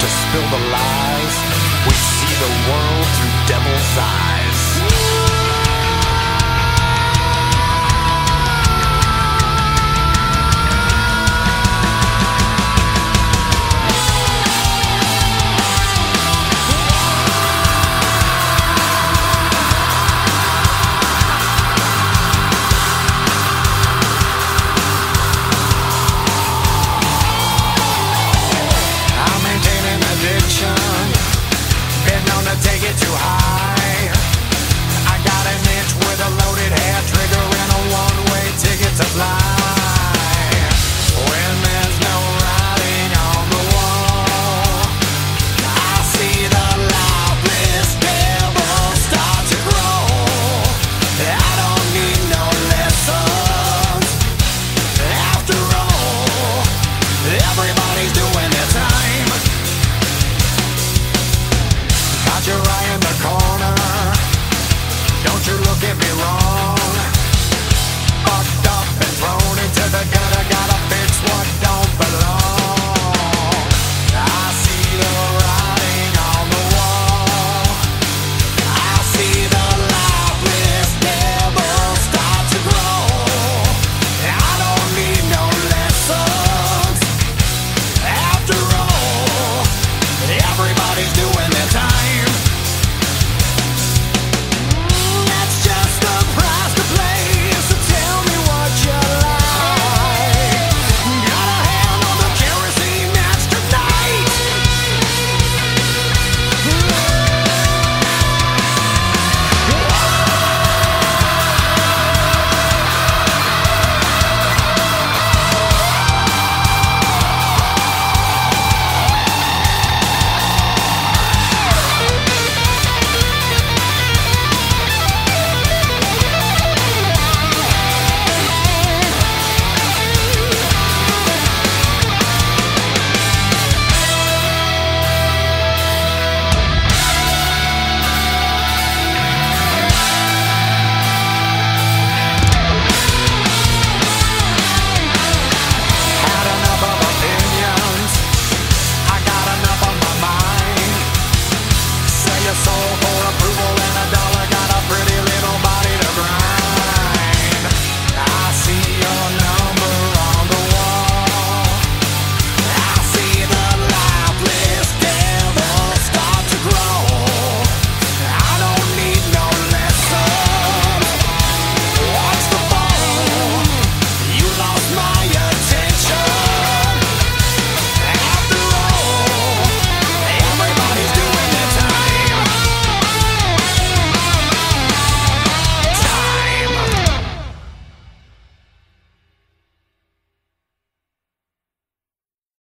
to spill the lies. We see the world through devil's eyes.